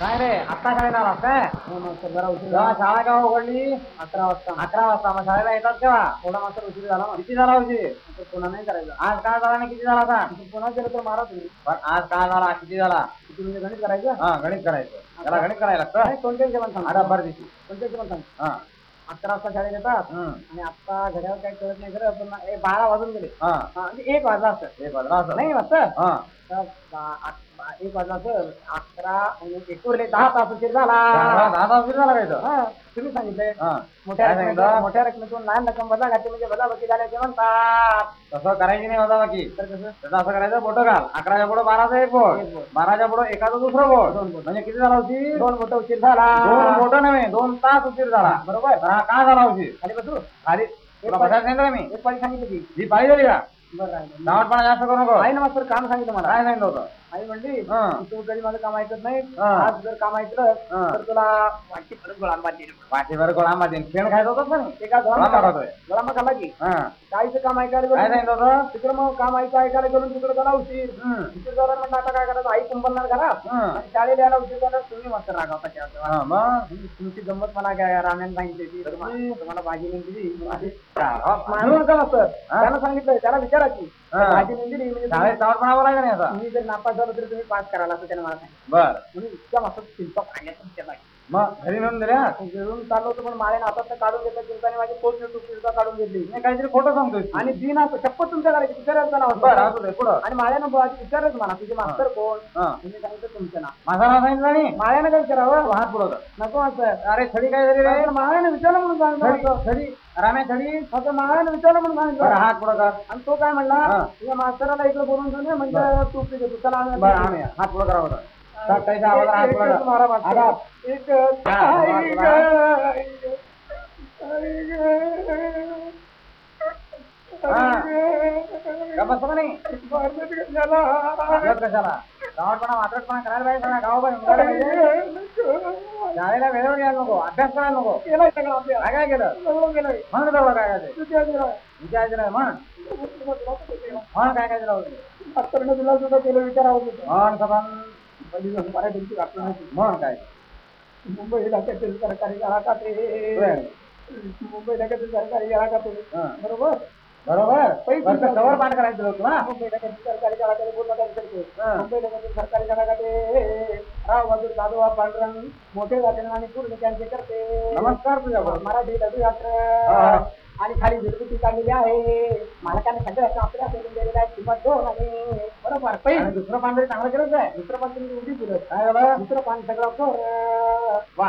काय रे आता शाळेत आलास काय? जरा उशीर झाला. शाळा का उघडली? अकरा वाजता. अकरा वाजता मग शाळेला येतात केव्हा थोडा मात्र उशीर झाला किती झाला उशीर? आता पुन्हा नाही करायचा. आज काय झाला आणि किती झाला आता? पुन्हा केलं तर मारा तुम्ही पण आज काय झाला? किती झाला? किती म्हणजे गणित करायचं? हा गणित करायचं. त्याला गणित करायला लागतं. नाही, कोणत्या हिशोबाने सांग. आता बरं दिवशी कोणत्या हिशोबाने सांग. हा. अकरा वाजता शाळेत येतात. आणि आता घड्यावर काही कळत नाही खरं पण बारा वाजून गेले. हा. हा, म्हणजे एक वाजला असं एक वाजला असं नाही वाजता. हा. तर एक वाजला असं अकरा आणि एक उरले दहा तास उशीर झाला. दहा तास उशीर झाला काय? हा तुम्ही सांगितलंय. हा. मोठ्या काय रकमेतून सांगितलं? मोठ्या रकमेतून लहान रक्कम वजा घातली म्हणजे वजा बाकी झाले ते म्हणतात. तसं करायची नाही होता बाकी तर कसं? त्याचं असं करायचं बोट घाल अकराच्या पुढे बाराचा एक बोट एक बोट. बाराच्या पुढे एकाचं दुसरं बोट दोन बोट. म्हणजे किती झाला उशीर? दोन मोठा उशीर झाला. दोन बोट नव्हे दोन तास उशीर झाला. बरोबर. तर हा का झाला उशीर? खाली बसू? तुला बसायला सांगितलं मी. एक पाळी सांगितलं ही पाळी झाली का बरं राहिलं. दावटपणा जास्त करू नको. आई ना मास्तर काम सांगितलं मला. काय सांगितलं होतं? आई म्हणली हा. तू कधी माझं काम ऐकत नाही हा. आज जर काम ऐकलं हा. तर तुला वाटची परत गोळा बांधली पाठीवर गोळा मातीन खेळ खायचं होतं नाही? ते काय गोळा गोळा मारतोय. गोळा खाल्ला की. हा. काहीच काम ऐकायला काय गेलो सांगितलं होतं? तिकडं मग काम ऐका ऐकायला गेलो तिकडं झाला उशीर. उशीर झाला म्हणलं आता काय करायचं? आई घरात. हं. आणि शाळेत यायला उशीर झाला तुम्ही मस्त रागावता तेव्हा. हा, मग? तुमची गंमत मला काय रामायण सांगितली तुम्हाला भाजी नाही दिली. हा, मास्तर हा? त्याला सांगितलं त्याला विचारा की. हा. भाजी नाही म्हणजे शाळेत तुम्ही- बोलायचा नाही आता. तुम्ही जर नापास झालो तरी तुम्ही पास करायला असं त्याने मला सांगितलं. बर. म्हणून इतका मस्त शिल्प पाण्यात त्याला मग घरी नेऊन दिल्या? घेऊन चाललो होतो पण माळ्याने हातात काढून घेतलं चिंताने माझी पोस्ट सुद्धा काढून घेतली. मी काहीतरी खोटं सांगतोय तू. आणि दिन असं शपथ तुमच्या करायची विचारायचं बर होतं. असू दे पुढं. आणि माळ्यानं बुवा आधी विचारायचं मला तुझे मास्तर कोण? हा. तुम्ही सांगितलं तुमचं नाव. माझं नाव सांगितलं नाही? माळ्यानं काय विचारावं? हात पुढं नको असं. अरे छडी काय झाली रे माळ्यानं विचारलं म्हणून सांगितलं. छडी. छडी फक्त माळ्यानं विचारलं म्हणून बरं सांगितलं हात पुढं कर आणि तो काय म्हणला हा. तुझ्या मास्तराला इकडे बोलून ये, म्हणजे तू तुझे तुला बरं आम्ही हात आवाज मारा कर. मास्तर. हात. एकच. हा, आई वा, ग, वा. आई ग, आई ग. हा. आई का ग. बसतो का नाही मारण्यात कशाला गावातपणा वात्रटपणा करायला पाहिजे सगळा निघायला पाहिजे शाळेला वेळेवर यायला नको अभ्यास करायला नको केलाय सगळं आपल्या. काय काय केलं सगळं केलंय. म्हणून तेवढं काय काय केलं? विचारायचं म्हण म्हण काय काय दिलं मास्तरनं तुला सुद्धा केलं विचारावं होतं. म्हण सभान मराठीची नाही. म्हण काय मुंबई इलाक्यातील सरकारी. मुंबई इलाक्यातील सरकारी. बरोबर बरोबर? पैसे कवर पाठ करायचं होतं ना मुंबई सरकारी हं. मुंबई इलाक्यातील सरकारी खाते राव बहादूर दादोबा पांडुरंग मोठे झाले आणि पूर्ण त्यांचे करते. नमस्कार तुझ्याबरोबर. मराठी लघु हा. यात्रा आणि खाली झुडपुटी काढलेली आहे. मालकाने सगळ्या आपल्या सोडून दिलेल्या आहेत किंमत दोन आणि बरोबर. पैसे. दुसरं पांढरे चांगलं केलंच आहे. दुसरं पान तुम्ही काय झालं? दुसरं पान सगळं कर वा.